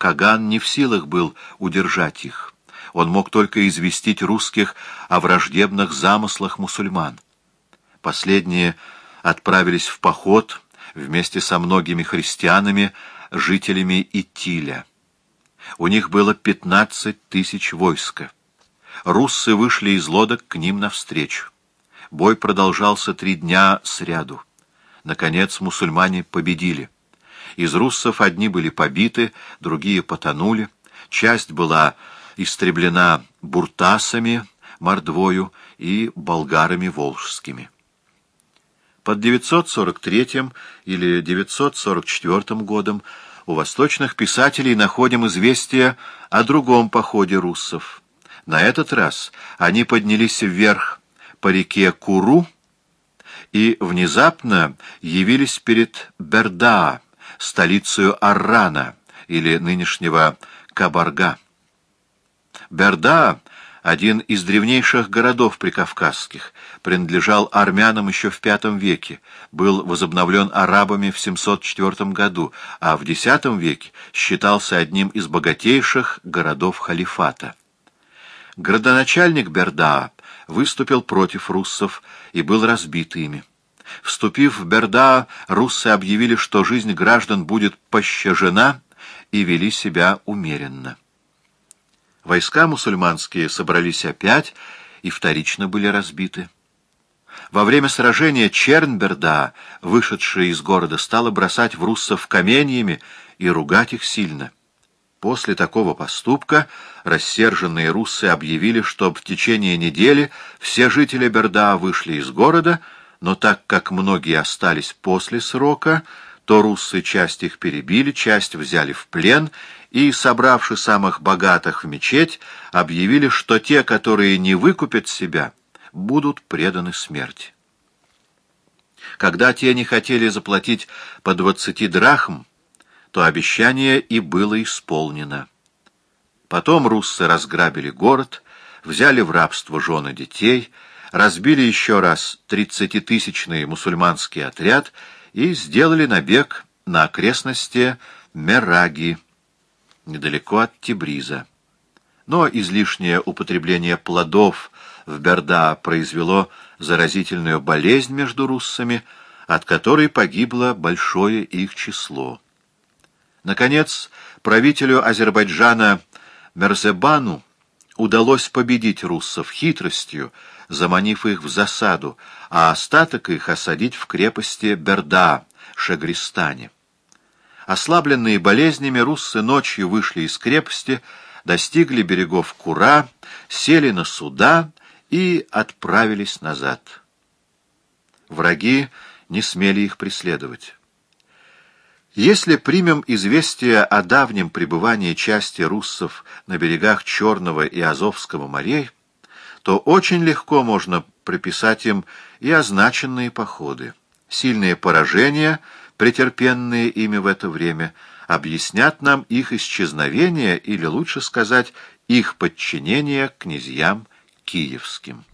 Каган не в силах был удержать их. Он мог только известить русских о враждебных замыслах мусульман. Последние отправились в поход вместе со многими христианами, жителями Итиля. У них было пятнадцать тысяч войска. Руссы вышли из лодок к ним навстречу. Бой продолжался три дня сряду. Наконец мусульмане победили. Из руссов одни были побиты, другие потонули. Часть была истреблена буртасами, мордвою и болгарами волжскими. Под 943 или 944 годом у восточных писателей находим известие о другом походе руссов. На этот раз они поднялись вверх по реке Куру и внезапно явились перед Бердаа, столицей Аррана или нынешнего Кабарга. Бердаа один из древнейших городов прикавказских, принадлежал армянам еще в V веке, был возобновлен арабами в 704 году, а в X веке считался одним из богатейших городов халифата. Градоначальник Бердаа выступил против руссов и был разбит ими. Вступив в Бердаа, руссы объявили, что жизнь граждан будет пощажена, и вели себя умеренно. Войска мусульманские собрались опять и вторично были разбиты. Во время сражения Чернберда, вышедшая из города, стала бросать в руссов каменьями и ругать их сильно. После такого поступка рассерженные руссы объявили, что в течение недели все жители Берда вышли из города, но так как многие остались после срока, то руссы часть их перебили, часть взяли в плен и, собравши самых богатых в мечеть, объявили, что те, которые не выкупят себя, будут преданы смерти. Когда те не хотели заплатить по двадцати драхм, то обещание и было исполнено. Потом руссы разграбили город, взяли в рабство жены детей, разбили еще раз тридцатитысячный мусульманский отряд и сделали набег на окрестности Мераги, недалеко от Тибриза. Но излишнее употребление плодов в Берда произвело заразительную болезнь между руссами, от которой погибло большое их число. Наконец, правителю Азербайджана Мерзебану удалось победить руссов хитростью, заманив их в засаду, а остаток их осадить в крепости Берда, Шагристане. Ослабленные болезнями, руссы ночью вышли из крепости, достигли берегов Кура, сели на суда и отправились назад. Враги не смели их преследовать. Если примем известие о давнем пребывании части руссов на берегах Черного и Азовского морей, то очень легко можно приписать им и означенные походы. Сильные поражения, претерпенные ими в это время, объяснят нам их исчезновение, или лучше сказать, их подчинение князьям киевским.